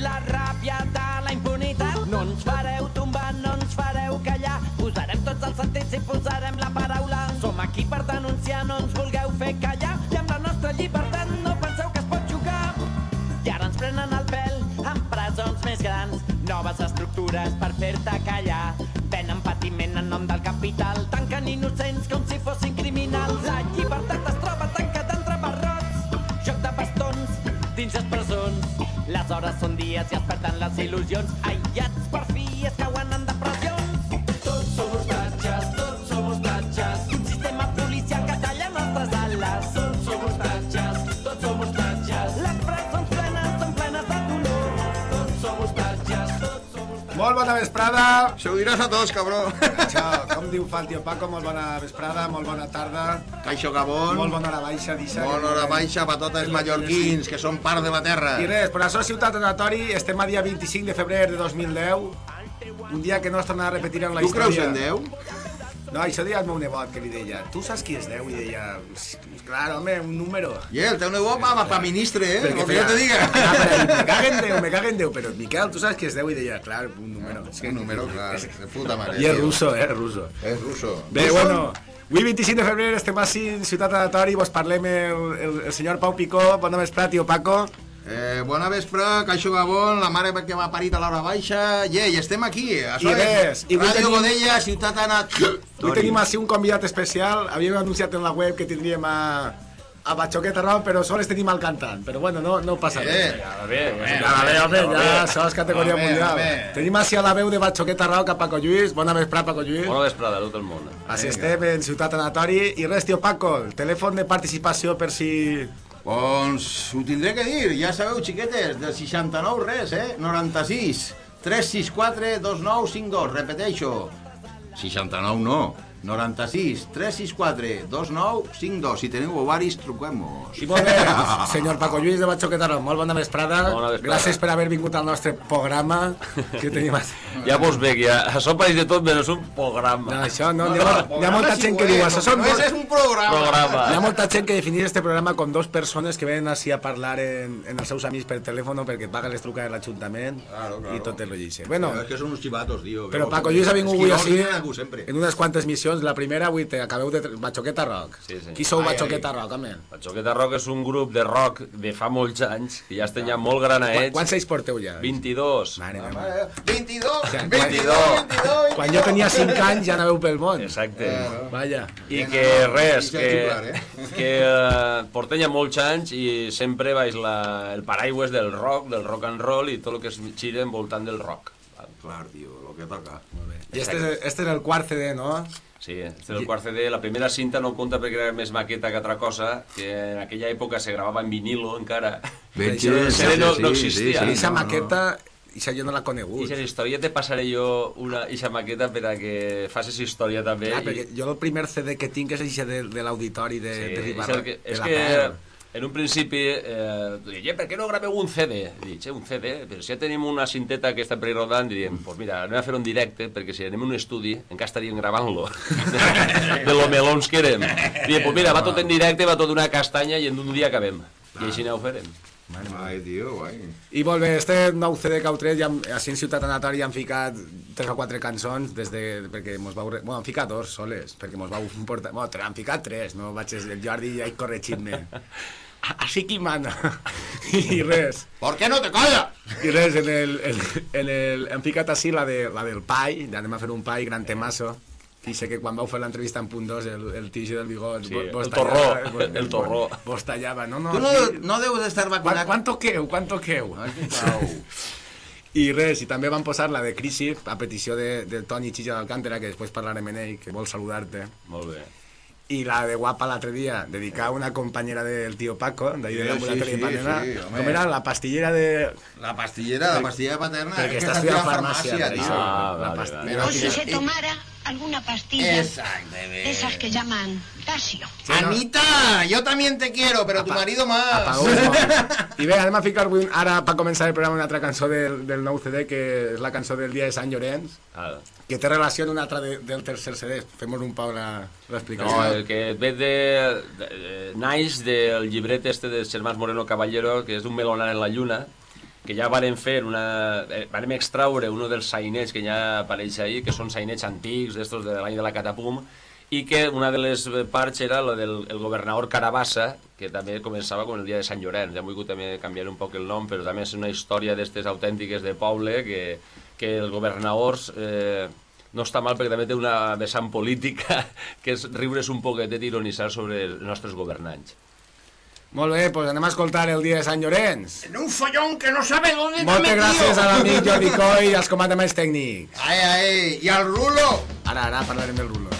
la ràbia de la impunitat. No ens fareu tombar, no ens fareu callar. Posarem tots els sentits i posarem la paraula. Som aquí per denunciar, no ens vulgueu fer callar. I amb la nostra llibertat no penseu que es pot jugar. I ara ens prenen el pèl amb presons més grans. Noves estructures per fer-te callar. Venen patiment en nom del capital. Tanquen innocents com si fossin hores són dies i es perden les il·lusions. Aïllats Molt bona vesprada. Se ho diràs a tots, cabró. Això, com diu fa el tio Paco, molt bona vesprada, molt bona tarda, Caixo Gabón. molt bona hora baixa, Dissa. Bona hora baixa per tots els mallorquins, que són part de la terra. I res, per això Ciutat Anatori estem a dia 25 de febrer de 2010, un dia que no es tornarà a repetir en la Tu història. creus en Déu? No, això deia el meu nebot, que li deia, tu saps qui és Déu? I deia, clar, home, un número. I el teu nebot va pa ministre, eh? Perquè jo te diga. Ah, però me cago en Déu, me cago en Déu, però Miquel, tu saps qui és Déu? I deia, clar, un número. És Un número, clar, de puta mare. I és russo, eh, russo. És russo. Bé, Russo? bueno, avui 25 de febrer estem així en Ciutat Anatori, vos parlem el, el, el senyor Pau Picó, bona vesprada, tio Paco. Eh, bona vespre, Caixo Gabón, la mare que m'ha parit a l'hora baixa. I yeah, estem aquí. Això I res, i Ràdio tenim- Godella, Ciutat Anatori. Avui tenim així un convidat especial, havíem anunciat en la web que tindríem a, a Batxoqueta Rau, però sols tenim al cantant, però bueno, no, no passa Eh, res. ja Ja, bé, home, ja, això és categoria Home, mundial. home. Tenim així a la veu de Batxoqueta Rau cap a Paco Lluís, bona vesprada Paco Lluís. Bona vesprada a tot el món. Així estem en Ciutat Anatori i res, tio Paco, el telèfon de participació per si... Doncs ho tindré que dir, ja sabeu, xiquetes, del 69 res, eh? 96 364 2952, repeteixo. 69 no, 96 364 2952. Si teniu ovaris, truquem-nos. I molt bé, senyor Paco Lluís de Batxoqueta Rau, molt bona vesprada. Bona vesprada. Gràcies per haver vingut al nostre programa que tenim. Ja vos veig, ja. Això pareix de tot menys un programa. No, això no, hi ha, hi ha molta gent que diu això. Són No, és un programa. Programa. hi ha molta gent que defineix este programa com dos persones que venen així a parlar en, en els seus amics per telèfon perquè paguen les trucades de l'Ajuntament Claro, claro. i tot el rollixe. Bueno, No, és que són uns xivatos, tio. però Paco? Lluís ha vingut avui així no en unes quantes missions. La primera, avui te acabeu de... Batxoqueta Rock. Sí, sí. Qui sou Ai, Batxoqueta ai. Rock, home? La Xoqueta Rock és un grup de rock de fa molts anys, que ja estem ja molt granaets. quants anys porteu ja? 22. Mare meva. Eh, 22, Ja, 22, 22. Quan jo tenia 5 anys ja anàveu pel món. Exacte. Vaja. I que res, ja que, xuplar, eh? que eh, portem ja molts anys i sempre vaig la, el paraigües del rock, del rock and roll i tot el que es gira envoltant del rock. Clar, tio, lo que toca. I este, és- este és el quart CD, no? Sí, este és el quart CD. La primera cinta no compta perquè era més maqueta que altra cosa, que en aquella època se gravava en vinilo encara. Això- xer, això no- no existia. I aquesta no, no. maqueta, ixa jo no l'ha I conegut. aquesta història te passaré jo una ixa maqueta per a que facis història també. Clar, i- perquè jo el primer CD que tinc és eixe de, de l'auditori de, Sí, de Ribarra. que, és que. En un principi eh, dic, per què no graveu un CD? Dic, "Eh, un CD? Però si ja tenim una cinteta que està per rodant, diríem, pues mira, anem a fer un directe, perquè si anem a un estudi, encara estaríem gravant-lo, de lo melons que érem. Dic, pues mira, va tot en directe, va tot una castanya i en un dia acabem. I així ho farem. Ai, tio, guai. I molt bé, este nou CD que heu tret, ja, així en Ciutat Anatori han ficat tres o quatre cançons, des de, perquè mos vau... Bueno, han ficat dos soles, perquè mos vau portar... Bueno, han ficat tres, no vaig... El Jordi ja hi corregit-me. Així qui mana. I res. ¿Por qué no te callas? I res, en el, en, en el, hem ficat així la, de, la del Pai, anem a fer un Pai, gran temasso, i sé que quan vau fer l'entrevista en punt 2, el, el tigi del bigot... Sí, vos- el torró, vos- el torró. Vos tallava, no, no... Tu no, aquí- no deus estar Quan, vacunat. quan toqueu, quan toqueu? Que pau. I res, i també van posar la de Crisi, a petició de, de Toni Xilla d'Alcántara, que després parlarem en ell, que vol saludar-te. Molt bé. i la de guapa l'altre dia, dedicada a una companyera del tio Paco, d'ahir de Sí, sí, de sí, Panena. sí, home. Com era? La pastillera de... La pastillera, la pastillera paterna... Està que estudiant estudia farmàcia, per tio. això. Ah, la vale, pastillera. O si Pero- se tomara alguna pastilla Exactamente. de esas que llaman Casio. Sí, no? Anita, yo también te quiero, pero tu Apa- marido más. Apagó mòbil. I bé, anem a ficar avui, ara per començar el programa una altra cançó del, del nou CD que és la cançó del dia de Sant Llorenç Ah. que té relació amb una altra de, del tercer CD fem-nos un pau la- l'explicació No, el que ve de... de, de naix del llibret este de Germán Moreno Caballero, que és un melonar en la lluna, que ja varen fer una... Eh, varen extraure un dels sainets que ja apareix ahí, que són sainets antics, d'estos de l'any de la Catapum, i que una de les parts era la del el governador Carabassa, que també començava com el dia de Sant Llorenç. Ja hem volgut també canviar un poc el nom, però també és una història d'estes autèntiques de poble, que, que els governadors... Eh, no està mal perquè també té una vessant política que és riure's un poquetet i ironitzar sobre els nostres governants. Molt bé, doncs anem a escoltar el dia de Sant Llorenç. En un follón que no sabe dónde te moltes gràcies a l'amic Jordi Coy i als comandaments tècnics. Ay, ay, y al rulo. ara, ara parlarem del rulo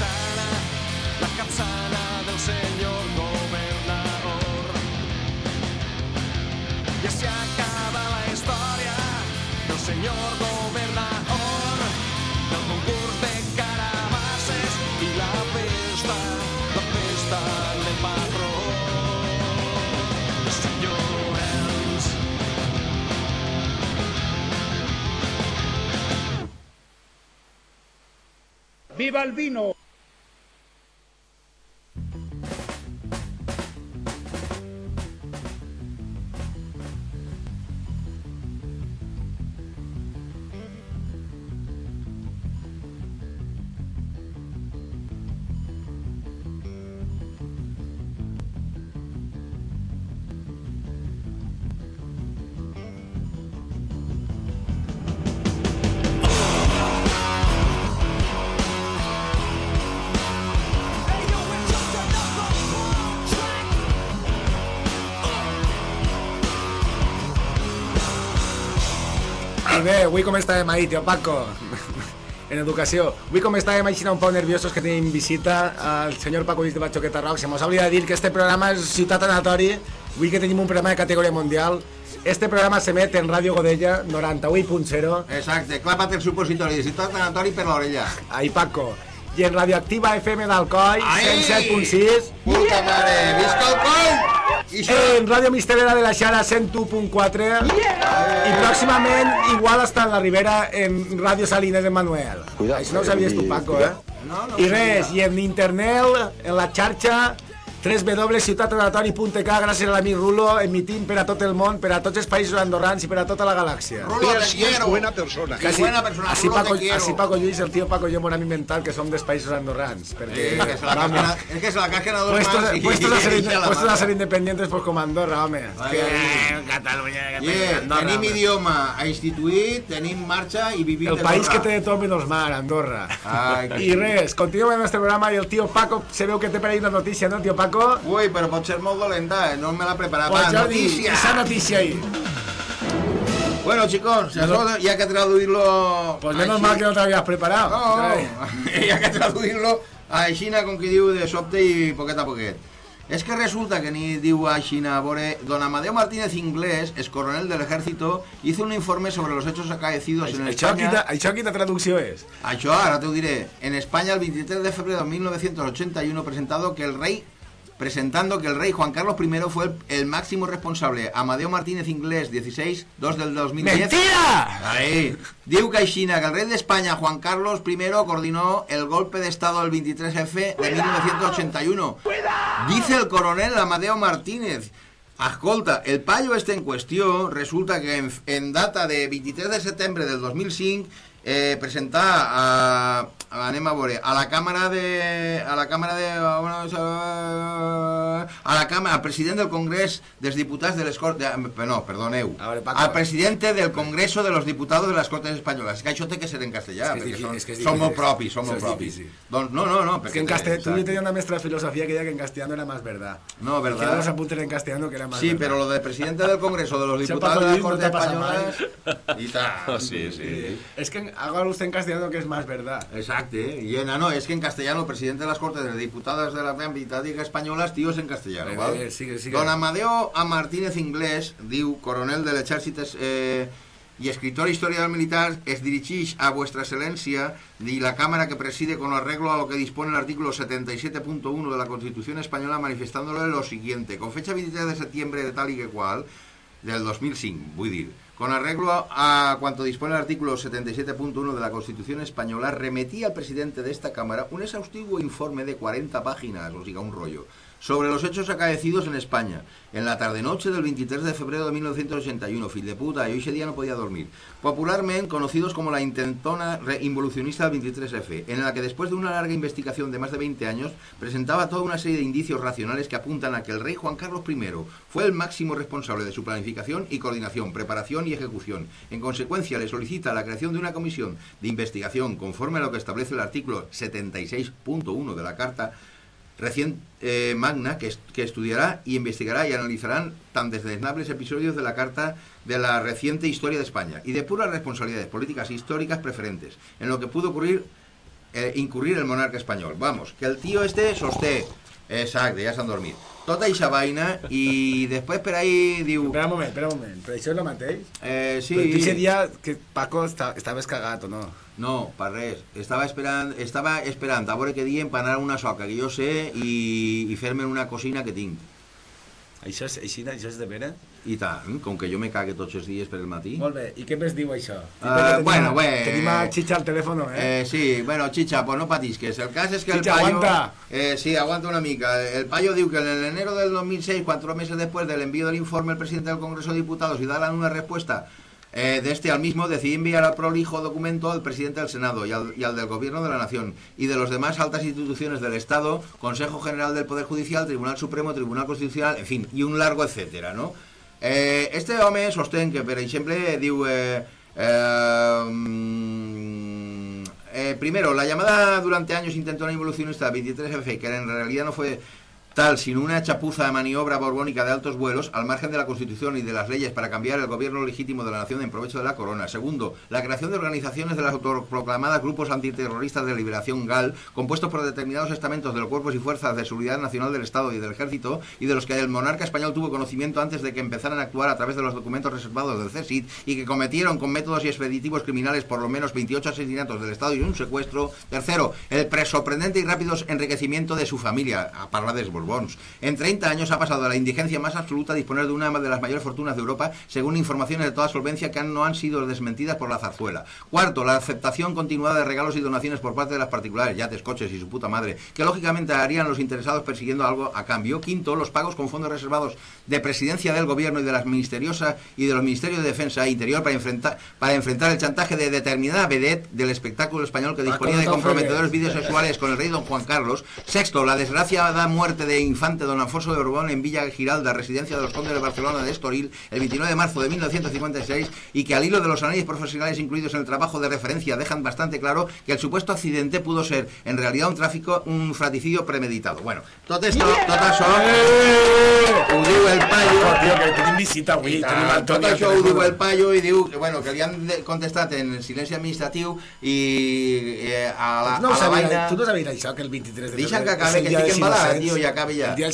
la capsana del señor gobernador. Ya se acaba la historia del señor gobernador, del concurso de carabases y la pesta, la pesta del patrón. Señores. ¡Viva el vino! Avui com estàvem ahir, tio Paco? en educació. Avui com estàvem així un poc nerviosos que tenim visita al senyor Paco Lluís de Batxoqueta Roc. Se mos hauria de dir que este programa és Ciutat Anatori. Avui que tenim un programa de categoria mundial. Este programa s'emet en Ràdio Godella 98.0. Exacte, clàpate el supositori de ciutat anatori per l'orella. Ahí Paco. I en Radioactiva FM d'Alcoi Ai! 107.6. Puta mare, visca el coll! I això... En Ràdio Misterera de la Xara 101.4 i pròximament igual està en la Ribera en Ràdio Salines de Manuel. Això no ho sabies tu, Paco, eh? No, no I res, sabia. i en internet, en la xarxa www.ciutatanatori.k gràcies a l'amic Rulo, emitint per a tot el món, per a tots els països andorrans i per a tota la galàxia. Rulo, te quiero. buena persona. Que buena persona, así, Rulo, Paco, te quiero. así Paco Lluís, el tío Paco i jo m'ho hem inventat que som dels països andorrans. Perquè, Eh, que la vamos, es que se la casquen a dos puestos, más y- puestos, a ser, puestos a ser independientes pues com Andorra, home. És Ai, que, eh, Catalunya, Yeah, Catalunya, Andorra. tenim home. idioma a instituir, tenim marxa i vivim El país que té de tot menys mar, Andorra. Ai, I res, continuem amb el nostre programa i el tio Paco se veu que té per ahí una notícia, no, tio Paco? Ui, però pot ser molt dolenta, no me la preparava. Pues Jordi, notícia! esa noticia ahí. Bueno, chicos, eso ya que traduirlo... Pues menos així- mal que no te habías preparado. No, ha que traduir-lo a Xina, com qui diu, de sobte i poquet a poquet. És que resulta que ni diu a Xina, a veure, don Amadeo Martínez Inglés, es coronel del ejército, hizo un informe sobre los hechos acaecidos en Això España... quina, això quina traducció és? Això ara te ho diré. En España, el 23 de febrero de 1981, presentado que el rey presentando que el rey Juan Carlos I fue el, el máximo responsable. Amadeo Martínez Inglés, 16, 2 del 2010. ¡Mentira! Ahí. Diu que Aixina, que el rey de España, Juan Carlos I, coordinó el golpe de Estado del 23F de 1981. Dice el coronel Amadeo Martínez. Escolta, el payo este en qüestió resulta que en, en data de 23 de setembre del 2005 eh, presentar a, a, anem a veure, a la càmera de a la càmera de a la càmera, al president del Congrés dels Diputats de les Cortes de, no, perdoneu, A veure, Paco. al presidente del Congreso de los Diputados de las Cortes Españoles és que això té que ser en castellà És que és perquè difícil, són, és som molt propis, som molt propis doncs no, no, no Es que en perquè té- castellano, tú exacte. tenía una maestra de filosofía que decía que en castellano era más verdad. No, Que verdad. los apuntes en castellano que era más Sí, verdad. pero lo de presidente del Congreso de los Diputados de las Cortes Españolas y tal. Oh, sí, sí. Es que hago usted en castellano que es más verdad. Exacto, y en, no, es que en castellano el presidente de las Cortes de Diputadas de la República Españolas, tío, es en castellano, Eh, ¿vale? eh, sigue, sigue. Don Amadeo A. Martínez Inglés, diu, coronel de l'exèrcit eh, i escritor e historiador militar, es dirigeix a vuestra excelencia y la Cámara que preside con arreglo a lo que dispone el artículo 77.1 de la Constitución Española manifestándole lo siguiente, con fecha 23 de septiembre de tal y que cual, del 2005, vull dir, con arreglo a, cuanto dispone el artículo 77.1 de la Constitución Española, remetí al presidente de esta Cámara un exhaustivo informe de 40 páginas, o sea, un rollo, sobre los hechos acaecidos en España, en la tarde-noche del 23 de febrero de 1981, fil de puta, yo ese día no podía dormir, popularmente conocidos como la intentona involucionista del 23F, en la que después de una larga investigación de más de 20 años, presentaba toda una serie de indicios racionales que apuntan a que el rey Juan Carlos I fue el máximo responsable de su planificación y coordinación, preparación y ejecución. En consecuencia, le solicita la creación de una comisión de investigación conforme a lo que establece el artículo 76.1 de la Carta recién eh, magna que, est- que estudiará y investigará y analizarán tan desdeñables episodios de la Carta de la reciente historia de España y de puras responsabilidades políticas históricas preferentes en lo que pudo ocurrir eh, incurrir el monarca espanyol. Vamos, que el tío este sosté. Exacte, ja s'han dormit. Tota eixa vaina i després per ahí diu... Espera un moment, espera un moment. Però això és el mateix? Eh, sí, Però tu dia que Paco està, estaves cagat, o no? No, per res. Estava esperant, estava esperant a veure què dient per anar a una soca que jo sé i, i fer-me una cosina que tinc. Això és, així, això és de vera? I tant, com que jo me cague tots els dies per el matí. Molt bé, i què més diu això? Eh, bueno, bé. Tenim a Chicha al telèfon, eh? Eh, sí, bueno, Chicha, pues no patisques. El cas es que Chicha, el payo... aguanta. Eh, sí, aguanta una mica. El payo diu que en el enero del 2006, cuatro meses después del envío del informe, el presidente del Congreso de Diputados y darle una respuesta eh, de este al mismo, decidió enviar al prolijo documento al presidente del Senado y al, y al del Gobierno de la Nación y de los demás altas instituciones del Estado, Consejo General del Poder Judicial, Tribunal Supremo, Tribunal Constitucional, en fin, y un largo etcétera, no? Eh, este home sostén que, per exemple, diu... Eh, eh, mm, eh, primero, la llamada durante años intentona involucionista 23F, que en realidad no fue sino una chapuza de maniobra borbónica de altos vuelos, al margen de la Constitución y de las leyes para cambiar el gobierno legítimo de la nación en provecho de la corona. Segundo, la creación de organizaciones de las autoproclamadas grupos antiterroristas de liberación GAL, compuestos por determinados estamentos de los cuerpos y fuerzas de seguridad nacional del Estado y del Ejército, y de los que el monarca español tuvo conocimiento antes de que empezaran a actuar a través de los documentos reservados del CESID, y que cometieron con métodos y expeditivos criminales por lo menos 28 asesinatos del Estado y un secuestro. Tercero, el pre- sorprendente y rápido enriquecimiento de su familia, a Parlades En 30 años ha pasado de la indigencia más absoluta a disponer de una de las mayores fortunas de Europa, según informaciones de toda solvencia que han- no han sido desmentidas por la zarzuela. Cuarto, la aceptación continuada de regalos y donaciones por parte de las particulares, yates, coches y su puta madre, que lógicamente harían los interesados persiguiendo algo a cambio. Quinto, los pagos con fondos reservados de presidencia del gobierno y de las ministeriosas y de los ministerios de defensa e interior para enfrentar, para enfrentar el chantaje de determinada vedette del espectáculo español que disponía de comprometedores vídeos sexuales con el rey don Juan Carlos. Sexto, la desgraciada muerte de infante don Alfonso de Borbón en Villa Giralda, residencia de los condes de Barcelona de Estoril, el 29 de marzo de 1956, y que al hilo de los análisis profesionales incluidos en el trabajo de referencia dejan bastante claro que el supuesto accidente pudo ser en realidad un tráfico, un fratricidio premeditado. Bueno, tot esto, tot això, ho diu el paio, Tio, que tenim visita avui. i Tenim tant, tot Antoni al això ho diu telèfon. el paio i diu que, bueno, que li han contestat en silenci administratiu i eh, a la, Pues no a la sabia, vaina... tu no sabies això, que el 23 de Deixa'm que febrer que dia estic dels embalat, innocents. tio, i acabe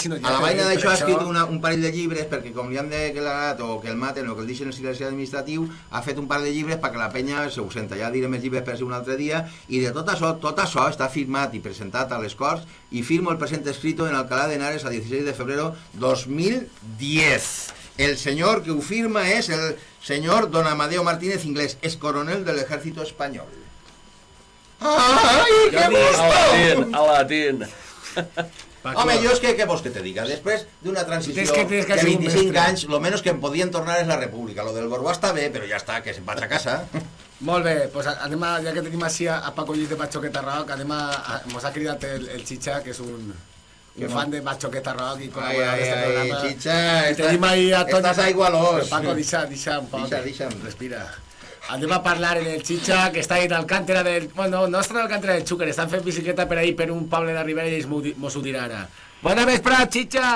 innocents. A la vaina Per d'això ha escrit una, un parell de llibres perquè com li han declarat o que el maten o que el deixen en silenci administratiu, ha fet un par de llibres perquè la penya se ho senta. Ja diré més llibres per ser un altre dia i de tot això, tot això està firmat i presentat a les Corts i firmo el presente escrito en Alcalá de Henares a 16 de febrero 2010. El señor que ho firma es el señor don Amadeo Martínez Inglés, es coronel del ejército español. ¡Ay, qué A gusto! latín, a latín. Paco, Home, jo és que, què vols que te diga? Després d'una transició Tens que- tens que de ser un 25 mestre. anys, lo menos que em podien tornar és la república. Lo del Borbó està bé, però ja està, que se'n vaig a casa. Molt bé, pues anem a, ja que tenim així a, a Paco Lluís de Bachoqueta Rock, anem a, a mos ha cridat el, el Chicha, que és un, Que un no. fan de Bachoqueta Rock i col·laborador ai, d'este ai, programa. Chicha, I estàs- tenim ahí a Toni... estàs aigualós. Paco, deixa, deixa un poc. Deixa, deixa'm. Respira. Anem a parlar en el Chicha, que està en Alcántera del... Bueno, no està en Alcántera del Xúquer, estan fent bicicleta per ahí per un poble de Ribera i ells mos ho dirà ara. Bona vesprada, Chicha!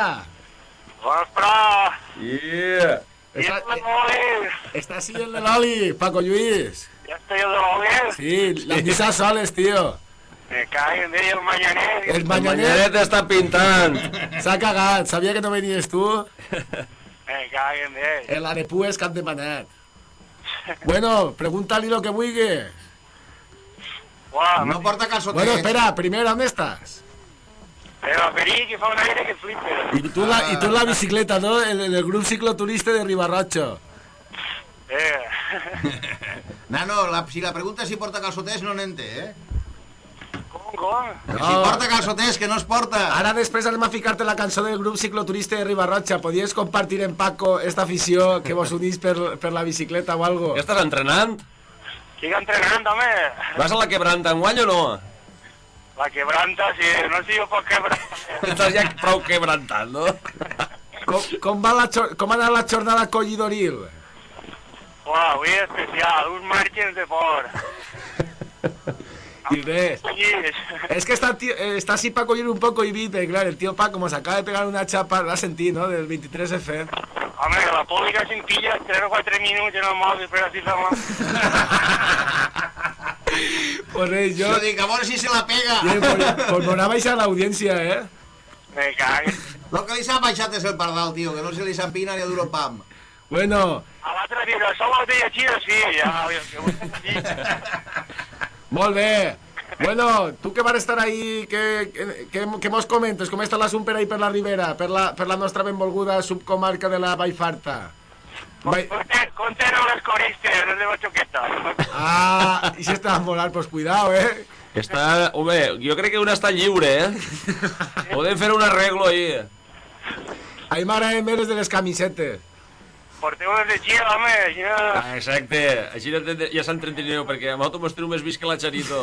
Ostres! Yeah. I Està, el està així el de l'oli, Paco Lluís. Ja estoy de Moles! Sí, la misa soles, tío. Me de ahí el mañaner! El El mañanet està pintant. s'ha cagat, sabia que no venies tu. Me caen de ahí! El arepues que han demanat. Bueno, pregúntale lo que vulguis. Uau, No porta calçotets. Bueno, espera, primero, ¿dónde estás? Però Peric, que fa un aire que flipes! Y tú, la, y tú en la bicicleta, ¿no? En el, el grupo cicloturista de Ribarrocho. Eh! Nano, la, si la pregunta és si porta calçotets, no n'ente, eh? Com, com? Que Si porta calçotets, que no es porta. Ara després anem a ficar-te la cançó del grup cicloturista de Ribarrocha. Podries compartir en Paco esta afició que vos unís per, per la bicicleta o algo? Ja estàs entrenant? Estic entrenant, home! Vas a la quebranta enguany o no? La quebranta, si no sé jo pot quebrar. Estàs ja prou quebrantant, no? Com, com, va la, com ha anat la jornada collidoril? Uau, avui és especial, uns màrgens de por. Y. Es que está, tío, eh, está así Paco ir un poco y vi, pero claro, el tío Paco nos acaba de pegar una chapa, la sentí, ¿no? Del 23F. Home, la pública sencilla, 3 o 4 minuts en el mòbil, però així fa mal. Pues yo... dic, a veure si se la pega. Pues, pues me vais a la audiencia, ¿eh? Me cagues. Lo que li s'ha baixat és el pardal, tio, que no se li s'empina ni a duro pam. Bueno, A l'altre dia, així, sí, ja. molt bé. Bueno, tu que vas estar ahí, que, que, que, que mos comentes? Com està l'assumpte ahí per la Ribera, per la, per la nostra benvolguda subcomarca de la Vallfarta? Vai... No les coristes, no de Bochoqueta. Ah, i si està a volar, pues cuidao, eh? Està... Home, jo crec que una està lliure, eh? Podem fer un arreglo ahí. Ahí m'agraden més les de les camisetes. Porteu les de home, ja... Ah, exacte. Així no te- ja s'entreteneu, perquè amb auto mostreu més vist que la Charito.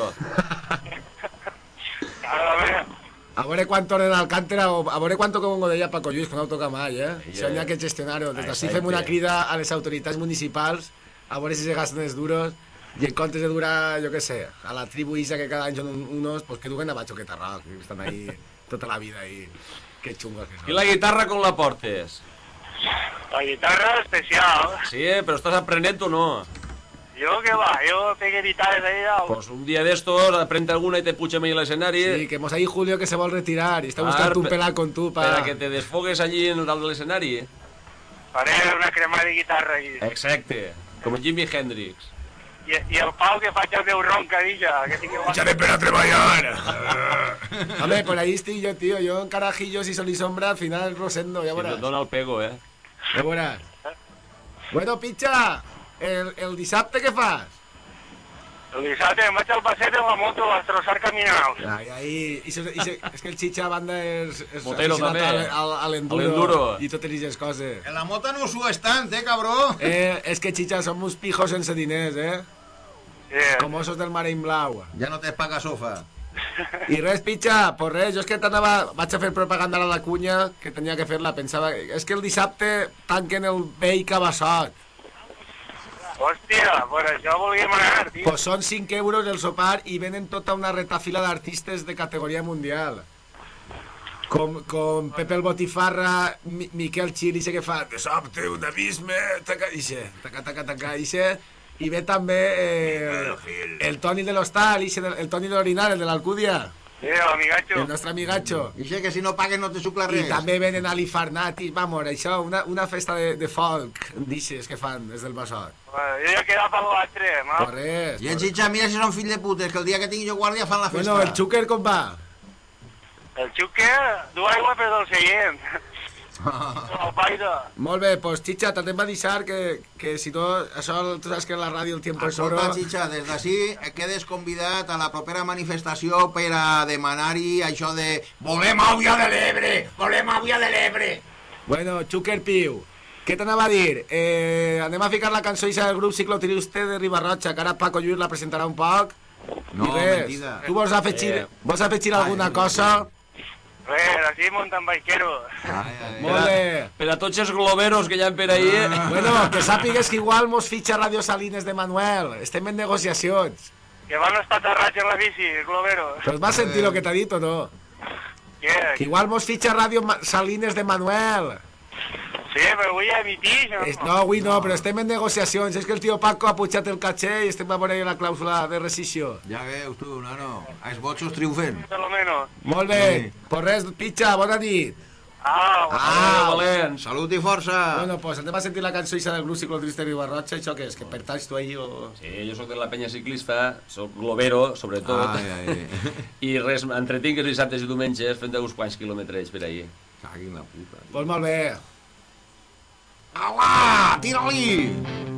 A veure, A veure quan tornen al Càntera o a veure quanto com ho deia Paco Lluís, que no ho toca mai, eh? Ja. Això n'hi ha que gestionar-ho. Des d'ací fem una crida a les autoritats municipals a veure si se gasten els duros i en comptes de durar, jo què sé, a la tribu Isa que cada any són un- unos, pues que duguen a Bachoqueta Rock, que estan ahí tota la vida ahí. Que xungos que I són. la guitarra com la portes? La guitarra especial. Sí, eh? però estàs aprenent o no? Jo què va, jo pegué guitarres ahí. Pues un dia d'estos, aprende alguna i te pujam ahí a l'escenari Sí, que mos ahí Julio que se vol retirar y está Ah, buscando un pe- pelar con tu per pa... a que te desfogues allí en dalt de l'escenari. Faré una crema de guitarra i, Exacte, com Jimi Hendrix. i, i el Pau que faig el meu roncadilla, que tinc el... ¡Échale pena a treballar! Hombre, por ahí estoy yo, tío. Yo en carajillos y sol y sombra, al final rosendo, ya Si verás. no dona el pego, eh? Ja veuràs. Bueno, Pitxa, el, el dissabte què fas? El dissabte em vaig al passeig amb la moto a destrossar caminaus. Ai, ai, i se, i se, és que el Chicha a banda és, és Motero, també. al- al- a A l'enduro i totes aquestes coses. En la mota no s'ho estan, eh, cabró? Eh, és que Chicha som uns pijos sense diners, eh? Sí. Com ossos del Marine Blau. Ja no te paga sofa. I res, Pitxa, pues res, jo és que t'anava... Vaig a fer propaganda a la cunya, que tenia que fer-la, pensava... És que el dissabte tanquen el vell cabassot. Hòstia, per això volíem anar, tio. Pues són 5 euros el sopar i venen tota una retafila d'artistes de categoria mundial. Com, com Pepe el Botifarra, Mi Miquel Xil, ixe que fa de sobte un abisme, taca, ixe, taca, taca, taca, ixe, i ve també eh, el Toni de l'Hostal, el Toni de l'Orinar, el de l'Alcúdia, Sí, l'amigatxo. el nostre amigatxo. Dice que si no paguen no te sucla I res. també venen Ali Farnati, vamos, això, una, una festa de, de folk, d'ixes que fan des del Bassot. Bueno, jo ja he quedat per l'altre, no? Res. I en Xitxa, mira si són fill de putes, que el dia que tingui jo guàrdia fan la festa. Bueno, el Xúquer com va? El xuque du aigua per del seient. Molt bé, doncs Chicha, també em va deixar que, que si no, això tu saps que en la ràdio el tiempo es oro. Escolta, Xitxa, des d'ací quedes convidat a la propera manifestació per a demanar-hi això de volem àvia de l'Ebre, volem àvia de l'Ebre. Bueno, Xúquer Piu, què t'anava a dir? Eh, anem a ficar la cançó ixa del grup Ciclotiriste de Ribarrotxa, que ara Paco Lluís la presentarà un poc. No, mentida. tu vols afegir, Eh. vols afegir alguna Ai, cosa? Res, així muntant baiquero. Ai, ai, Molt bé. Per a tots els globeros que hi ha per ahí... Ah. Bueno, que sàpigues que igual mos fitxa Radio Salines de Manuel. Estem en negociacions. Que van els patarrats en la bici, el globero. Però vas sentir lo que t'ha dit o no? Què? Que igual mos fitxa Radio Salines de Manuel. Sí, però avui ja emitix, no? Es, no, avui no, però estem en negociacions. És que el tio Paco ha pujat el caché i estem a veure la clàusula de rescisió. Ja veus tu, nano, els botxos triomfen. Per lo menos. Molt bé. Sí. Pues res, pitxa, bona nit. Ah, Ah, valents. Salut i força. Bueno, pues anem a sentir la cançó ixa del grup ciclotrista de Barrotxa, això que és, que pertanys tu ahí o... Sí, jo sóc de la penya ciclista, sóc globero, sobretot. Ai, ai, ai. I res, m'entretinc els dissabtes i diumenges fent uns quants quilòmetres per ahí. Cagui la puta. Pues molt bé. Ala, tira-li! Esta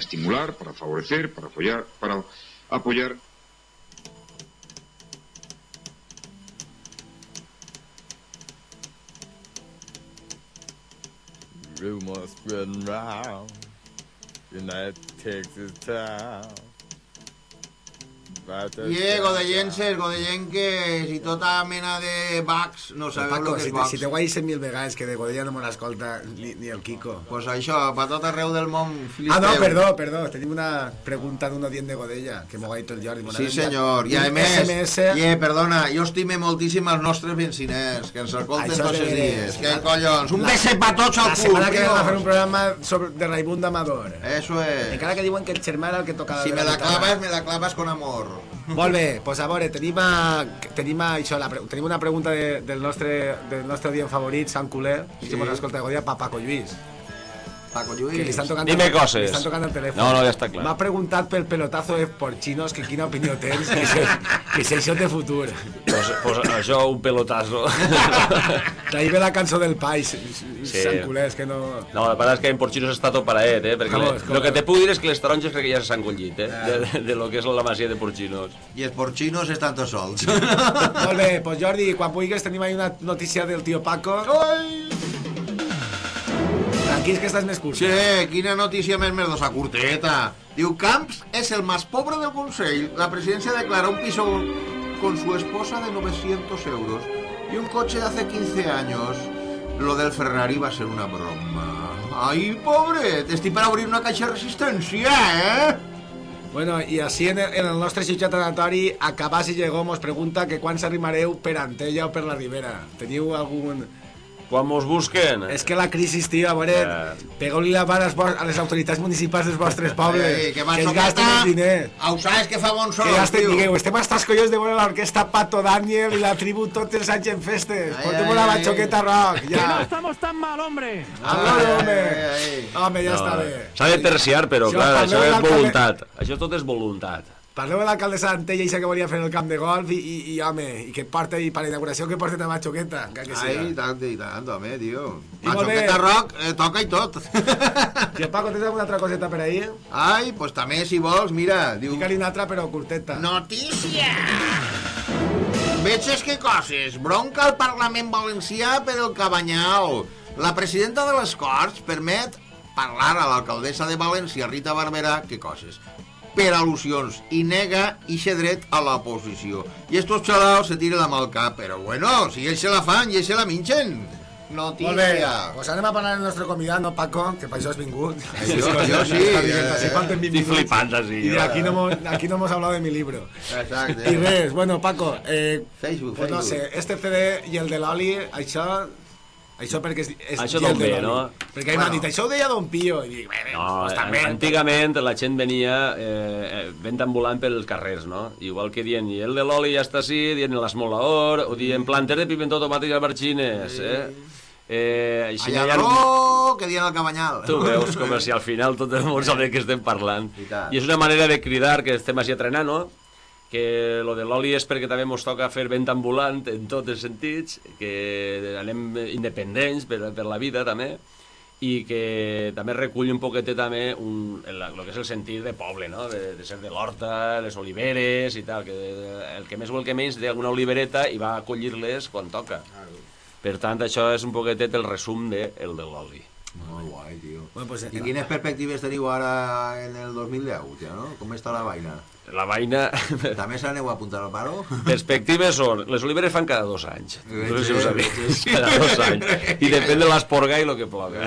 estimular, para favorecer, para apoyar, para apoyar Rumors spreading round United Texas town. The I godellenses, godellenques i tota mena de bugs, no sabeu Paco, el que si és te, bugs. si te ho he dit mil vegades que de Godella no me l'escolta ni, ni el Kiko. Pues això, per tot arreu del món Ah, no, perdó, perdó. Tenim una pregunta d'un odient de Godella, que m'ho ha dit el Jordi. Sí, senyor. I a més, SMS, yeah, perdona, jo estime moltíssim els nostres benciners, que ens escolten tots els dies. Què collons? Un La- beset per tots al La cul, setmana que vam a fer un programa sobre, de Raimund Amador. Eso es. Encara que diuen que el germà era el que tocava... Si me la claves, me la claves con amor. Molt bé, doncs a veure, tenim, a, tenim, a, això, la, tenim una pregunta de, del, nostre, del nostre odient favorit, Sant Culer, sí. Que mos escolta de Godella, pa Paco Lluís. Paco Lluís. Que li estan tocant, Dime el- coses. Li estan tocant el telèfon. No, no, ja està clar. M'ha preguntat pel pelotazo de Porchinos que quina opinió tens, que, se, que si això té futur. Pues, pues això, un pelotazo. D'ahí ve la cançó del Pais, Sí. Sant Culer, és que no... No, la veritat és que en Porxinos està tot paraet, eh? Perquè le, com- lo que te puc dir és que les taronges crec que ja s'han collit, eh? De, de, de, lo que és la masia de Porxinos. I els porxinos estan tots sols. Molt bé, doncs Jordi, quan vulguis tenim ahí una notícia del tio Paco. Tranquils que estàs més curt. Sí, quina notícia més merdosa, curteta. Diu, Camps és el más pobre del Consell. La presidencia declara un piso con su esposa de 900 euros y un coche de hace 15 años. Lo del Ferrari va a ser una broma. Ai, pobre, estic per obrir una caixa de resistència, eh? Bueno, i així en el, en el nostre jutjat anatori, a Cabàs i Llegó mos pregunta que quan s'arrimareu per Antella o per la Ribera. Teniu algun... Quan mos busquen... És que la crisi, tio, a veure, Ja. pegeu-li la mà a les, autoritats municipals dels vostres pobles, Ei, que que va es gasten els diners. Saps que fa bon sol, Que gasten, tio. digueu, estem hasta els collons de veure l'orquestra Pato Daniel i la tribu tots els anys en festes. Portem una ai. bachoqueta rock, ja. estamos tan mal, hombre. Home, Ai, home. ai, ai. Home, ja No, està bé. S'ha de terciar, però Si clar, això és voluntat. Això tot és voluntat. Parleu de l'alcalde d'Antella, això que volia fer el camp de golf, i, i, i home, i que porta, i per la inauguració que porten a bachoqueta, encara que Ai, siga. tant i tant, home, tio. I. Machoqueta rock, eh, toca i tot. Tio Paco, tens alguna altra coseta per ahir? Ai, pues també, si vols, mira, diu... Digue-li una altra, però curteta. Notícia! Veig que coses. Bronca al Parlament Valencià per el Cabanyal. La presidenta de les Corts permet parlar a l'alcaldessa de València, Rita Barberà, que coses? Per al·lusions i nega ixe dret a la oposició. I estos xalaos se tiren la mà al cap, però bueno, si ells se la fan i ells se la minxen. Molt bé, Notícia. pues anem a parlar del nostre convidat, no Paco, que per això has vingut. Jo- jo sí, dient, eh, así falten 20 Estic minuts. flipant, així. Y de aquí no, hemos, aquí no hemos hablado de mi libro. Exacte. Y res, bueno, Paco, eh, Facebook, pues no Facebook. sé, este CD i el de l'oli, això... Això perquè és, és Això d'on ve, no? Perquè bueno. m'han dit, això ho deia Don Pío. I dic, bé, bé, No, pues eh, també. antigament la gent venia eh, eh, vent ambulant pels carrers, no? Igual que dient, i el de l'oli ja està així, dient l'esmolaor, o dient planter de pimentó tomàtic i albergines, eh? Eh, així Allà ha... no, que dient el Cabanyal. Tu veus com si al final tot el món sap de què estem parlant. I. I és una manera de cridar que estem així atrenant, no? Que lo de l'oli és perquè també ens toca fer vent ambulant en tots els sentits, que anem independents per, per la vida també, i que també recull un poquetet també un, el, el que és el sentit de poble, no? de, de ser de l'horta, les oliveres i tal, que el que més o el que menys té alguna olivereta i va a collir-les quan toca. Per tant, això és un poquetet el resum de el de l'oli. Molt guai, tio. Bueno, pues, I quines perspectives teniu ara en el 2010, ja, no? Com està la vaina? La vaina... També s'aneu a apuntar al paro? Perspectives són... Les oliveres fan cada dos anys. No sé si ho sabies. Cada dos anys. I depèn de l'esporga i el que ploga.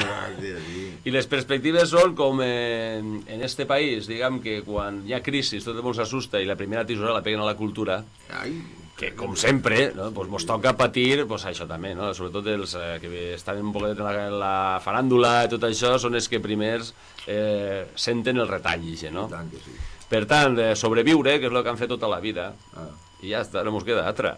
I les perspectives són com en, en este país, diguem que quan hi ha crisi tot el món s'assusta i la primera tisora la peguen a la cultura, Ai, que com sempre, no, pues mos toca patir pues això també, no? sobretot els eh, que estan un poquet en la, en la faràndula i tot això són els que primers eh, senten el retall, no? tant que sí. Per tant, eh, sobreviure, que és el que han fet tota la vida, Ah. i ja està, no mos queda altra.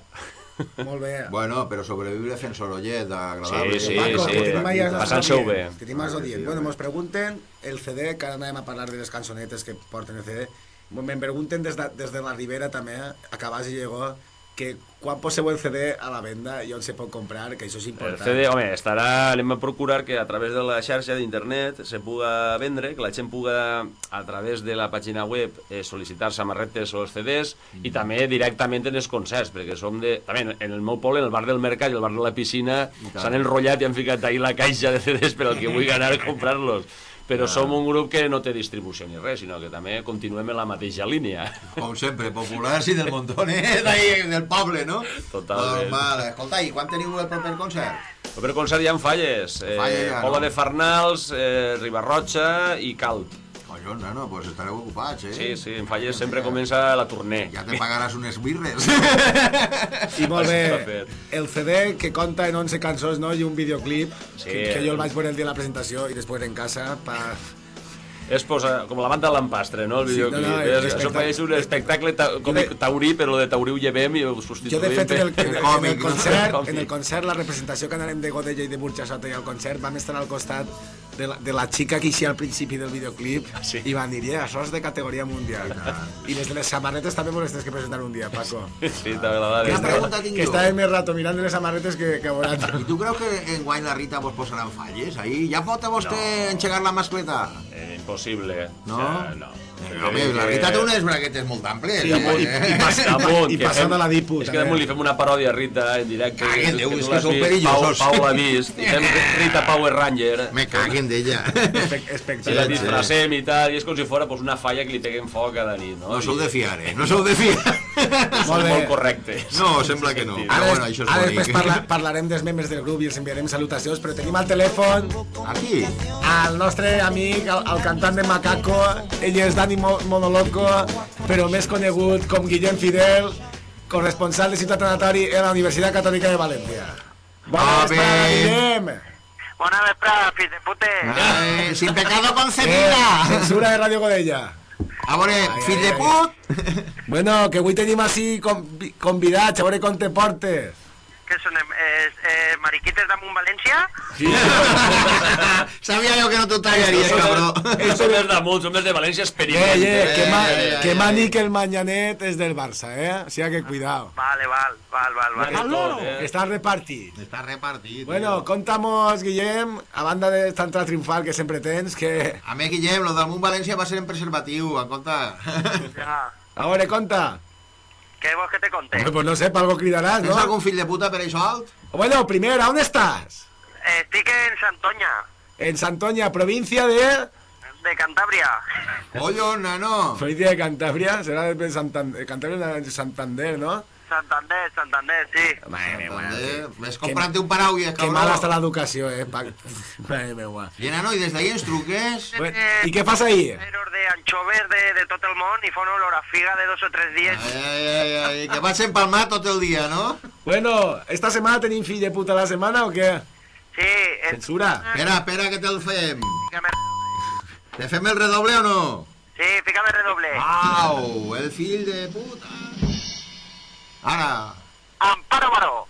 Molt bé. Bueno, però sobreviure fent sorollet, agradable. Sí, sí, Paco, sí. els Passant-se-ho bé. audients, Tenim els audients. Bueno, mos pregunten el CD, que ara anem a parlar de les cançonetes que porten el CD. Me'n pregunten des de, des de la Ribera també, a Cabàs i Llegó, que quan poseu el CD a la venda i on se pot comprar, que això és El important. CD, home, estarà, anem a procurar que a través de la xarxa d'internet se puga vendre, que la gent puga a través de la pàgina web eh, sol·licitar samarretes o els CDs i també directament en els concerts, perquè som de... També en el meu poble, en el bar del Mercat i el bar de la piscina, s'han enrotllat i han ficat ahí la caixa de CDs per al que vulgui anar a comprar-los. Però som un grup que no té distribució ni res, sinó que també continuem en la mateixa línia. Com sempre, populars i del montón, eh? Del poble, no? Totalment. Normal. Escolta, i quan teniu el proper concert? El primer concert hi ha en Falles, eh, Falles ja, no? de Farnals, eh, Ribarrotxa i Calt. Collons, nano, pues estareu ocupats, eh? Sí, sí, en Falles sempre comença la tournée. Ja te pagaràs unes birres. I molt bé, el CD que conta en 11 cançons no? i un videoclip Sí. que, que jo el vaig veure el dia de la presentació i després en casa pa... És posa, com la banda de l'empastre, no? El Sí, videoclip. no, no, És- és Això pareix un espectacle ta com de- taurí, però de taurí ho llevem i ho substituïm. Jo, de fet, en el, en, per- en, el concert, en el concert, la representació que anarem de Godella i de Burjassot i al concert, vam estar al costat de la, de la xica que eixia al principi del videoclip Sí. i van dir, això és de categoria mundial. I des de les samarretes també me les tens que presentar un dia, Paco. Sí, t'agrada. Que, Una està, pregunta tinc que jo. estava més rato mirant les samarretes que, que veuràs. I tu creus que en guany la Rita vos posarà en falles? Ahí ja pot vostè enxegar la mascleta? Eh, impossible. No? O sea, no. Eh, home, la Rita té unes braguetes molt amples. Sí, eh? i- i pas- Damunt, I passant a la Dipu, És que també. damunt li fem una paròdia a Rita en directe. Cague en que Déu, és que sou perillosos. Pau, Pau l'ha vist. I fem Rita Power Ranger. Me caguen d'ella. Si la Espectacular. disfracem i tal, i és com si fos pues, una falla que li peguem foc cada nit, no? No sou de I- fiar, eh? No sou de fiar. Molt bé. molt correctes. No, sembla que no. Ara, bueno, això és ara després parla, parlarem dels membres del grup i els enviarem salutacions, però tenim al telèfon Aquí? al nostre amic, el, el cantant de Macaco, ell és Dani Mo- Monoloco, però més conegut com Guillem Fidel, corresponsal de Ciutat Anatori a la Universitat Catòlica de València. Bona A vesprada. Guillem! Bona vesprada, fills de pute. Ai, sin pecado Eh, concebida. censura de Ràdio Godella. A veure, fill de put. Bueno, que avui tenim així convi- convidats, a veure com te portes. Què són, eh, eh, mariquites damunt València? Sabia jo que no t'ho tallaries, cabró. No som els damunt, som els de València Eh, Experiment. eh, que, ma, eh, eh, que eh, mani que el Manyanet és del Barça, eh? O sigui que cuidado. Vale, val, val, val, val. Al loro. Que està repartit. Està repartit. Bueno, tio. contamos, Guillem, a banda de esta entrada triunfal que sempre tens, que... A mi, Guillem, lo del Munt València va ser en preservatiu, en compte. Ja. A veure, conta. Què vols que te conte? Pues, pues no sé, per algo cridaràs, Tens no? algun fill de puta per això alt? Bueno, primer, ¿a dónde estás? Estic en Santoña, En Santoña, provincia de... de Cantàbria. Collo, nano. Provincia de Cantabria, será de Santander, Cantabria de Santander, ¿no? Santander, Santander, sí. Madre Santander. Ves un paraules, Que cabró. mala està l'educació, eh? Pa... Madre meva. I, nano, i des d'ahí ens truques? Bueno, ¿Y qué pasa ahí? Error de anchoves de, de tot el món i fa una olor a figa de dos o tres dies. Ai, ai, ai, que vaig empalmar tot el dia, no? Bueno, ¿esta semana tenim fill de puta la semana o qué? Sí. Censura. Espera, espera, que te'l fem. Te fem el redoble o no? Sí, fícame redoble. Au, el fill de puta. Ara, Amparo Baró.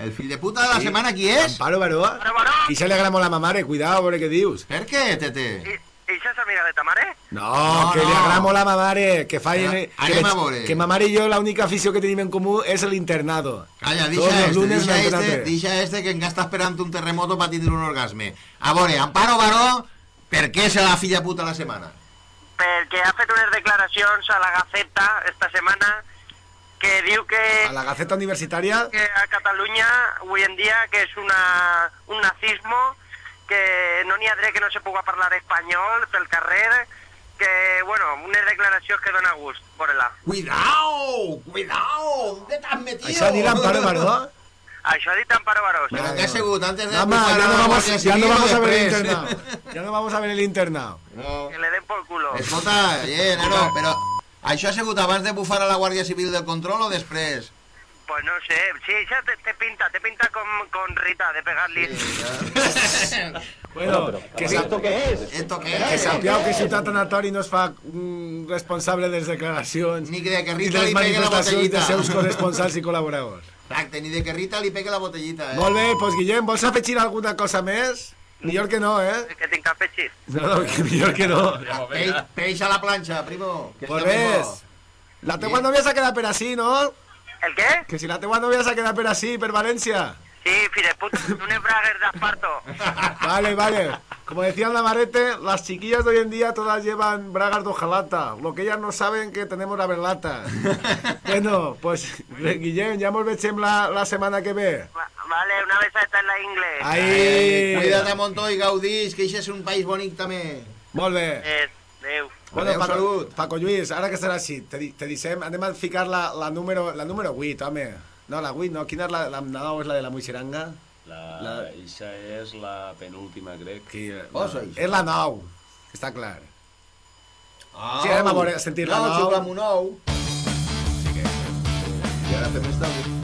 el fill de puta de la setmana qui és? Amparo, Baró. Amparo. I se li agrada molt a ma mare, cuidado, a veure què dius. Per què, tete? I, i això és amiga de ta mare? No, No, que li no. agrada molt a ma mare, que fa... Ja, que a veure. Que ma mare i jo l'única afició que tenim en comú és l'internado. Calla, Todos deixa los este, lunes deixa este, deixa este que encara està esperant un terremoto per tindre un orgasme. A veure, Amparo Baró, per què és la filla puta de la setmana? Perquè ha fet unes declaracions a la Gaceta esta setmana que diu que, A la Gaceta Universitària... que a Catalunya avui en dia que és una, un nazismo, que no n'hi ha dret que no se puga parlar espanyol pel carrer, que, bueno, unes declaracions que dona gust, veure-la. Cuidao, cuidao, ¿dónde t'has metido? Això dirà Amparo Baró? Això ha dit Amparo Baró. Pero que ha sigut antes de bufar ya no vamos, ya no vamos a ver el internado. Ya no vamos a ver el internado. No. Que le den por culo. Escolta, eh, però això ha sigut abans de bufar a la Guàrdia Civil del control o després? Pues no sé, sí, ya te, te pinta, te pinta con, con Rita de pegarle. Bueno, que, sa ¿Esto qué es? ¿Esto qué que es? sapiau que Ciutat Anatori no es fa mm, responsable de les declaracions Ni que, que Rita de li les pegue la botellita. dels seus corresponsals i col·laboradors. Exacte, ni de que Rita li pegue la botellita, eh? Molt bé, doncs Guillem, vols afegir alguna cosa més? Millor que no, eh? Que tinc cafè xis. No, no, que millor que no. Peix, peix a la planxa, primo. Que Pues res. bo. La teua nòvia s'ha quedat per així, no? El què? Que si la teua novia s'ha quedat per així, per València. Sí, fill de puta, unes bragues d'asparto. Vale, vale. Como decía Navarrete, las chiquillas de hoy en día todas llevan bragas de hojalata. Lo que ellas no saben que tenemos la verlata. bueno, pues, Guillem, ya nos vechem la, la semana que ve. Va- Vale, una beseta en la ingle. Ahí. Cuida't a Montó i gaudís, que això és un país bonic també. Molt bé. Eh, adéu. Bueno, Paco, salut. Paco Lluís, ara que serà així, te, te dissem, anem a ficar la, la, número, la número 8, home. No, la 8 no, quina és la, la 9 és la de la Muixeranga? La, La- és la penúltima, crec. Qui, Oh, sois. és la 9, està clar. Ah, Sí, anem a veure, sentir la nou. nou. xuca'm un nou. Sí que... I ara fem estalvi.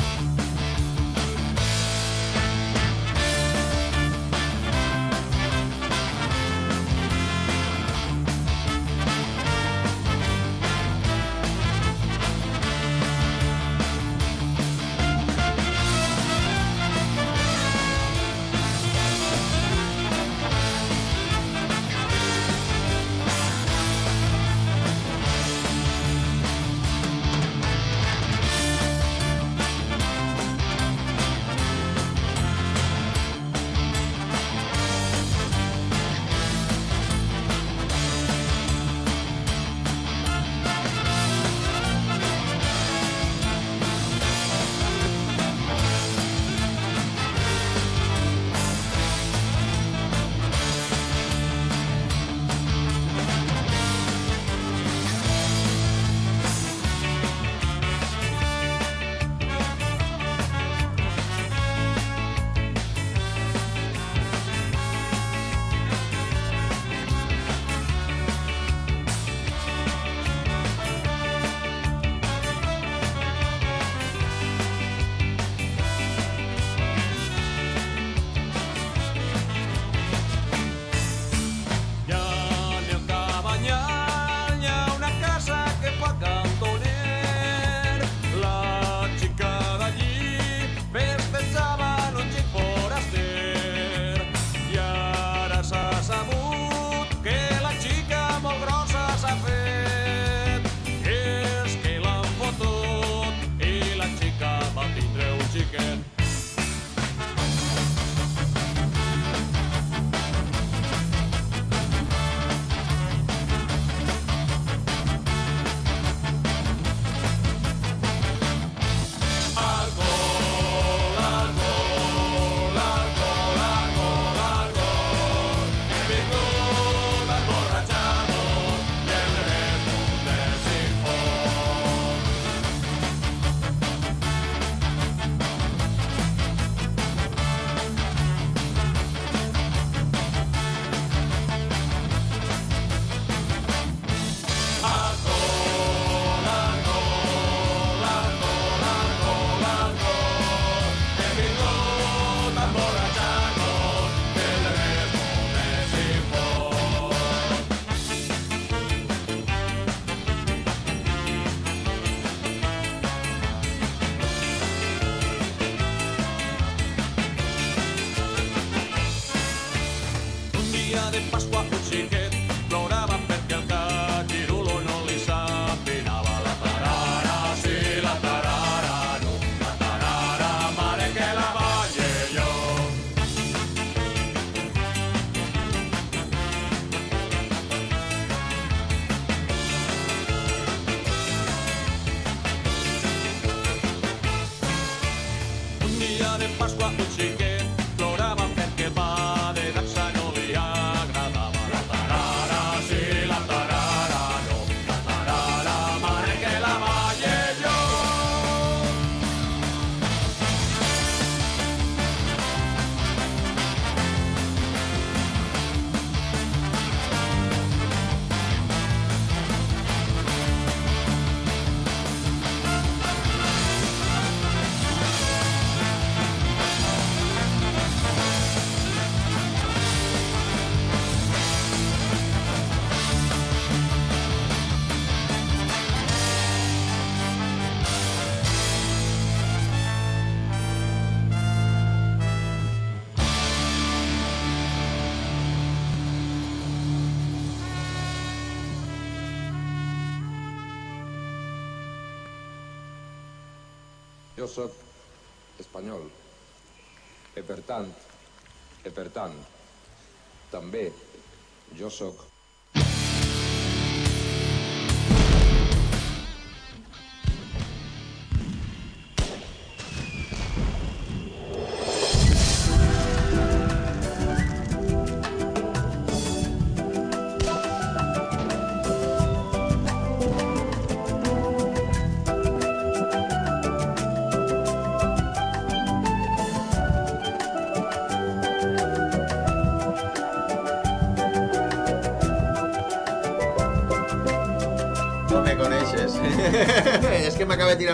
Un dia de Pasqua un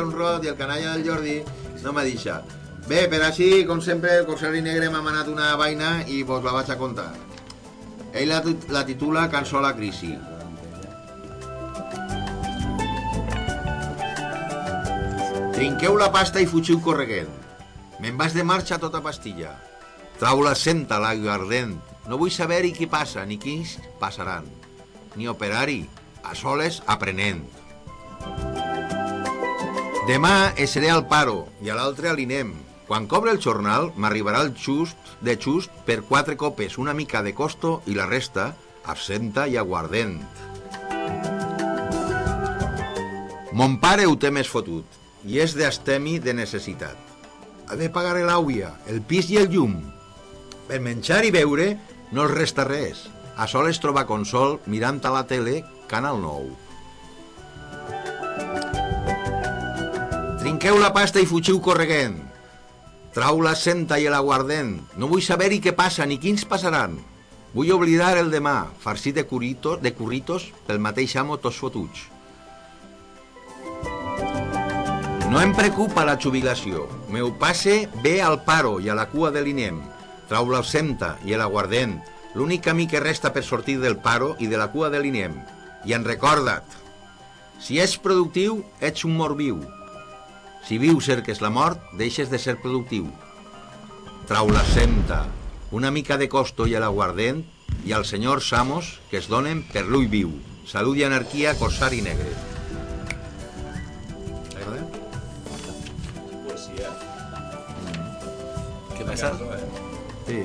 tirar un rot i el canalla del Jordi no m'ha deixat. Bé, per així, com sempre, el Corsari Negre m'ha manat una vaina i vos la vaig a contar. Ell la, la titula Cançó a la crisi. Trinqueu la pasta i fugiu correguent. Me'n vas de marxa a tota pastilla. Trau la senta, l'aigua ardent. No vull saber-hi qui passa, ni quins passaran. Ni operari, a soles aprenent. Demà seré al paro i a l'altre a l'INEM. Quan cobre el jornal m'arribarà el just de just per quatre copes, una mica de costo i la resta absenta i aguardent. Mon pare ho té més fotut i és d'estemi de necessitat. Ha de pagar l'àuia, el pis i el llum. Per menjar i beure no els resta res. A soles troba consol mirant a la tele Canal 9. Trinqueu la pasta i fugiu correguent. Trau la senta i l'aguardent. No vull saber-hi què passa ni quins passaran. Vull oblidar el demà, farcit de, curritos, de curritos pel mateix amo tots fotuts. No em preocupa la jubilació. Meu passe ve al paro i a la cua de l'INEM. Trau l'absenta i l'aguardent. L'únic camí que resta per sortir del paro i de la cua de l'INEM. I en recorda't, si ets productiu, ets un mort viu. Si vius cerques la mort, deixes de ser productiu. Trau l'absenta, una mica de costo i l'aguardent, i als senyors Samos que es donen per l'ull viu. Salut i anarquia, corsari negre. T'agrada? Poesia. Què passa? Sí,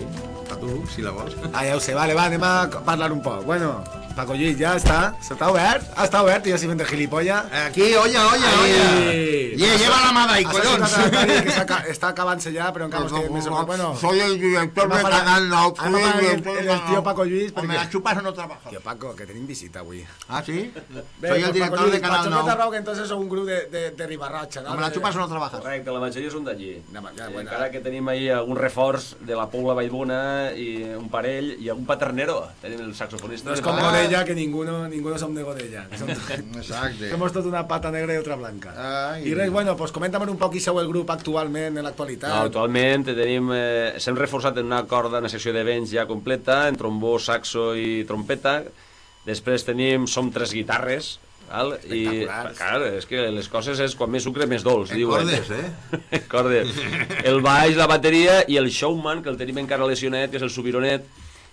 a tu, si la vols. Ah, ja ho sé, vale, va, anem a parlar un poc. Bueno, Paco Lluís, ja està, està obert, està obert, i jo si fent de gilipolla. Aquí, olla, olla, olla. Yeah, lleva la mà d'ahí, collons. Que està, aca- està acabant-se ja, però encara nos queda més o menys. Bueno, Soy el director de Canal 9. anem a parar soy el- director el de tío Paco Lluís, O me perquè- la chupas o no trabajas. Tio Paco, que tenim visita avui. Ah, sí? Bé, Soy el director Paco de Lluís, Canal Pachoneta 9. Rock, entonces son un grup de, de, de Ribarratxa, no? Me la chupas o no trabajas. Correcte, la majoria són d'allí. Ja, I bueno. encara que tenim ahí algun reforç de la Pobla Vallbona i un parell i algun paternero. Tenim el saxofonista. No como Paternero. Godella, que ninguno, ninguno som de Godella. som- Exacte. Somos tot una pata negra i otra blanca. Ai. I res, bueno, pues comenta'm un poc qui sou el grup actualment, en l'actualitat. No, actualment tenim, eh, s'hem reforçat en una corda, una secció de vents ja completa, en trombó, saxo i trompeta. Després tenim, som tres guitarres, val? i clar, és que les coses és quan més sucre més dolç, En diuen. cordes, eh? En cordes. El baix, la bateria i el showman, que el tenim encara lesionet, que és el subironet,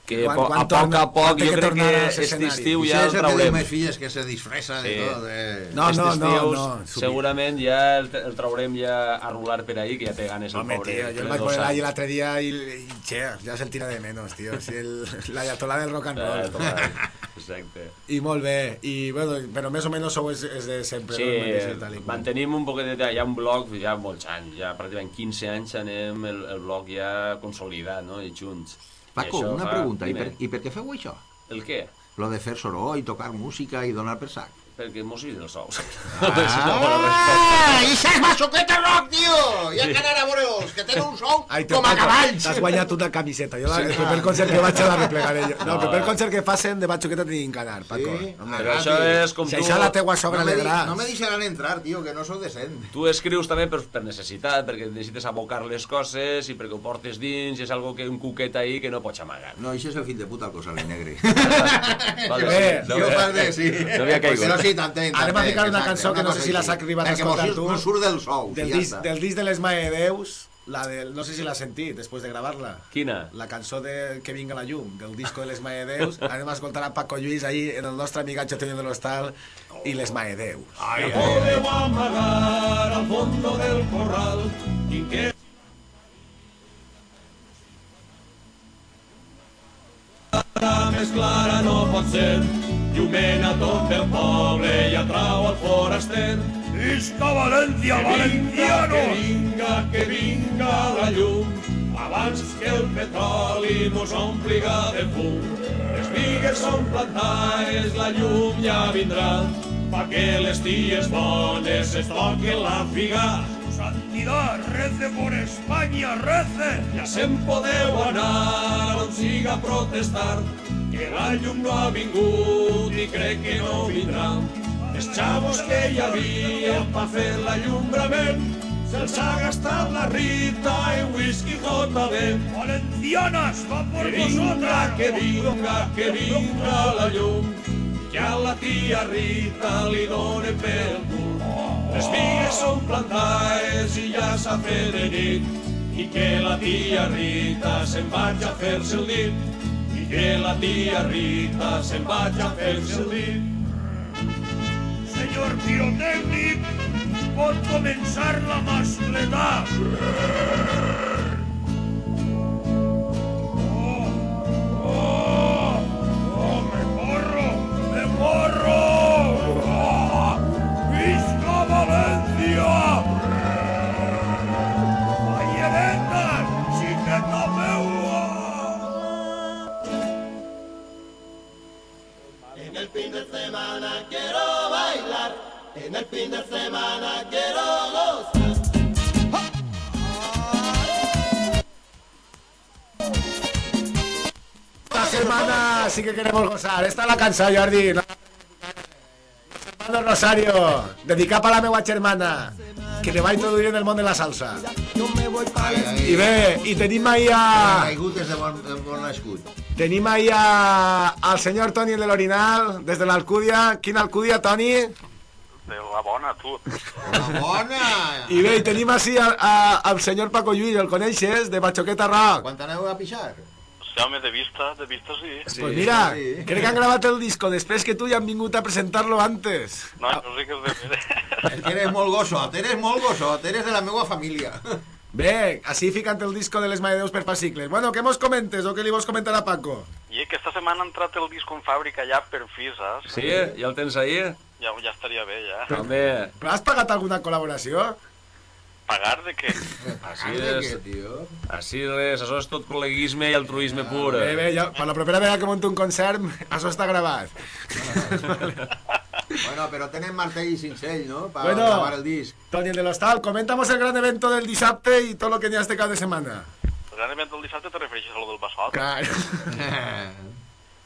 que Quan- po- quan a poc torna- a poc, jo que crec que aquest estiu ja el traurem. mes filles que se disfressa de Sí. tot. Eh. No, no, no, no, subi. segurament ja el, el traurem ja a rular per ahí, que ja té ganes el Home, pobre. tío, Té el vaig poner allí anys. l'altre dia i, i che, ja se'l tira de menos, tío. Si el, la ayatolá del rock and Eh, roll. Exacte. I molt bé, i bueno, però més o menys sou és, és de sempre, Sí, no? Mateix tal qual. mantenim un poquet de... Hi ha un blog, ja molts anys, ja pràcticament 15 anys anem el, el blog ja consolidat, no? I junts. I Paco, això una fa- pregunta. I per, I per què feu això? El què? Lo de fer soroll, i tocar música i donar per sac. Perquè mos és els sous. Ah, i això és masoqueta rock, tio! Hi ha que anar a veure-los, que tenen un sou Ai, com a cavalls! T'has guanyat una camiseta. Jo la, el proper concert que vaig a la replegaré jo. No, el proper concert que facen de batxoqueta tenim que anar, Paco. Sí? Home, Però això és com si tu... això la teua sogra no agrada. no me deixaran entrar, tio, que no sou decent. Tu escrius també per, per necessitat, perquè necessites abocar les coses i perquè ho portes dins i és algo que un cuquet ahí que no pots amagar. No, això és el fill de puta, el Cosali Negre. Vale, Bé, no, jo bé, sí. No havia caigut. Sí, t'entenc. Anem a ficar una cançó que no sé si l'has arribat a escoltar tu. No surt del sou, Del disc, del disc de les Maedeus, La del, no sé si l'has sentit, després de gravar-la. Quina? La cançó de Que vinga la llum, del disco de les Maedeus. Anem a escoltar a Paco Lluís ahí en el nostre amigatge Teniendo de l'Hostal i les Maedeus. Me podeu amagar al fondo del corral i que la més clara no pot ser llumena tot el poble i atrau al foraster. Visca València, valenciano! Que vinga, que vinga la llum. Abans que el petroli mos ompliga de fum. Les vigues són plantades, la llum ja vindrà. Pa que les ties bones es toquen la figa. Santidad, rece por España, rece! Ja se'n podeu anar on siga a protestar, que la llum no ha vingut i crec que no vindrà. Els xavos que hi havia pa fer l'allumbrament se'ls ha gastat la Rita en whisky JB. Valencianas, va por que vinga, que vinga, que vinga la llum, que a la tia Rita li done pel cul. Les vigues són plantades i ja s'ha fet de nit i que la tia Rita se'n vaig a fer-se el dit i que la tia Rita se'n vaig a fer-se el dit. Senyor pirotècnic, pot començar la mascletà. Quiero bailar, en el fin de semana quiero gozar. Esta semana sí que queremos gozar. Esta es la canción, Jordi. La... Hermano Rosario, dedicada para la meva germana, que te va a introduir en el món de la salsa. I bé, i tenim ahí a... Caigut és de bon, de bon nascut. Tenim ahí a, al senyor Toni de l'Orinal, des de l'Alcúdia. Quina Alcúdia, Toni? De la bona, tu. La bona! I bé, i tenim així a, a, al senyor Paco Lluís, el coneixes, de Bachoqueta Rock. Quan aneu a pixar? Sí, home, de vista, de vista sí. Sí, pues mira, sí. crec que han gravat el disco després que tu ja han vingut a presentar-lo antes. No, això sí que és de que eres molt gosot, eres molt gosot, eres de la meva família. Bé, així ficant el disco de les Maedeus per fascicles. Bueno, què mos comentes o què li vols comentar a Paco? I que esta setmana ha entrat el disc en fàbrica ja per fi, saps? Sí, ja el tens ahí? Ja, ja estaria bé, ja. Home, Però has pagat alguna col·laboració? Pagar de què? així és... què, tio? Així res, això és tot col·leguisme i altruisme pur. Bé, bé, jo, per la propera vegada que monto un concert, això està gravat. Bueno, pero tenen martell i cincell, ¿no? Para Bueno. grabar el disc. Toni de l'Hostal, coméntanos el gran evento del dissabte i tot lo que este cap de setmana. El gran event del dissabte te refereixes a lo del Bassot? Clar.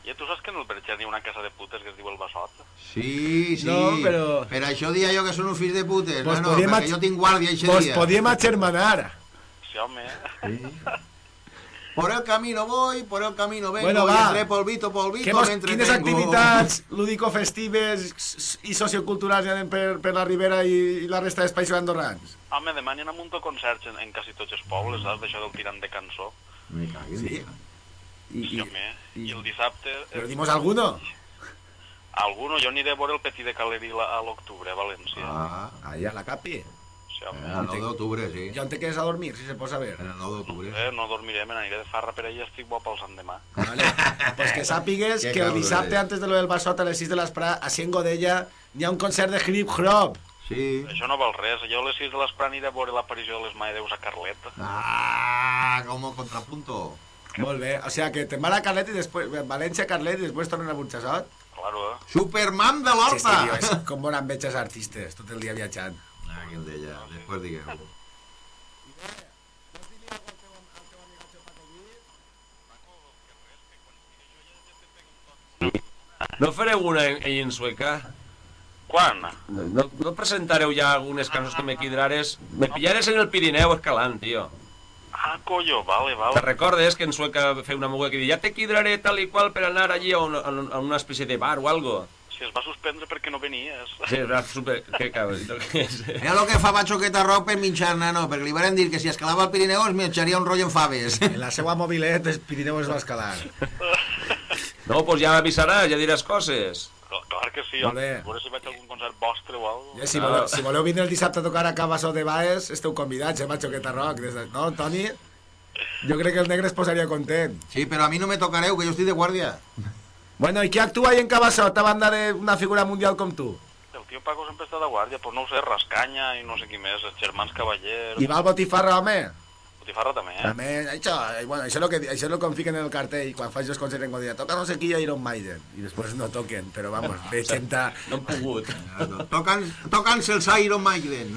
I tu saps que en el Berger hi ha una casa de putes que es diu el Bassot? Sí, sí. No, però- Per això dia jo que són un fills de putes, Pues no, no, perquè ach- jo tinc guàrdia eixe Pues dia. podíem agermanar. Sí, home. Por el camino voy, por el camino vengo, Bueno, y va. entre polvito, polvito, mos, me quines entretengo. activitats lúdico-festives i socioculturals hi ha per, per la Ribera i, i la resta dels països andorrans? Home, demà n'hi ha un munt de concerts en, en quasi tots els pobles, saps? D'això del tirant de cançó. Me Sí. tio. I, Sí, home. I el dissabte... Però dimos alguno. Alguno, jo aniré a veure el Petit de Caleri a l'octubre, a València. Ah, Allà a la Capi. Sí, home. el 9 d'octubre, sí. Jo on te quedes a dormir, si se pot saber. El 9 d'octubre. Eh, no dormiré, me n'aniré de farra per i estic bo pels endemà. Vale. Pues que sàpigues que el dissabte, antes de lo del Basot, a les 6 de l'esprà, a en Godella, hi ha un concert de hip hop. Sí. Això no val res. Jo a les 6 de l'esprà aniré a veure l'aparició de les Maedeus a Carlet. Ah, como contrapunto. Molt bé, o sea que te'n va a Carlet i després, València, Carlet i després tornen a Burxassot. Claro, eh? Superman de Sí, sí, l'Horta! tio, és com bon amb veig els artistes, tot el dia viatjant. Ah, que el deia, després digueu. No fareu una en, en sueca? Quan? No, no presentareu ja algunes cançons que me quidrares? Me pillares en el Pirineu escalant, tio. Collo, vale, Te vale. recordes que en sueca feia una muga que diu ja te quidraré tal i qual per anar allí a una, a una espècie de bar o algo? Si es va suspendre perquè no venies. Sí, va super... Què cabrón? Què és? Era el que fa Bachoqueta Rock per minxar, nano, perquè li van dir que si escalava el Pirineu es minxaria un rotllo en faves. En la seva mobilet el Pirineu es va escalar. No, doncs ja m'avisaràs, ja diràs coses. Clar, clar que sí, Molt bé. a veure si vaig a algun concert vostre o alguna Ja, si, voleu, si voleu vindre el dissabte a tocar a Cabassó de Baes, esteu convidats, eh, Machoqueta Rock. Des de... No, Toni? Jo crec que el negre es posaria content. Sí, però a mi no me tocareu, que jo estic de guàrdia. Bueno, i qui actua ahí en Cabassot a banda d'una figura mundial com tu? El tio Paco sempre està de guàrdia, pues no ho sé, Rascanya i no sé qui més, els germans Cavaller... I va el Botifarra, home? Botifarra també, eh? També, això, eh, bueno, això, és lo que, això és lo que em fiquen en el cartell quan faig els concerts en Godina. Toca no sé qui a Iron Maiden. I després no toquen, però vamos, ve gent a... No hem pogut. Tocan, tocan-se els Iron Maiden.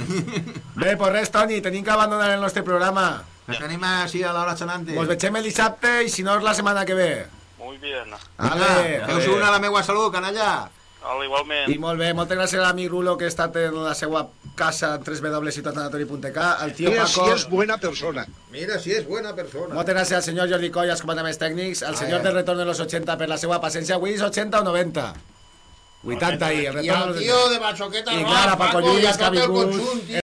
Bé, pues res, Toni, tenim que abandonar el nostre programa. Que tenim així a l'hora xanante. Ens veiem el dissabte i si no és la setmana que ve. Muy bien. Ale, Feu-se una a la meua salut, canalla. Hola, igualment. I molt bé, moltes gràcies a l'amic Rulo que ha estat en la seva casa en www.ciutatanatori.k, el tio Mira Paco... si és buena persona. Mira si és buena persona. Moltes gràcies al senyor Jordi Coll, als comandaments tècnics, al senyor Ai, del retorn de los 80 per la seva paciència. Avui és 80 o 90? 80 i el I retorn de al los tio 80. de Bachoqueta I clar, a Paco i a que ha el vingut.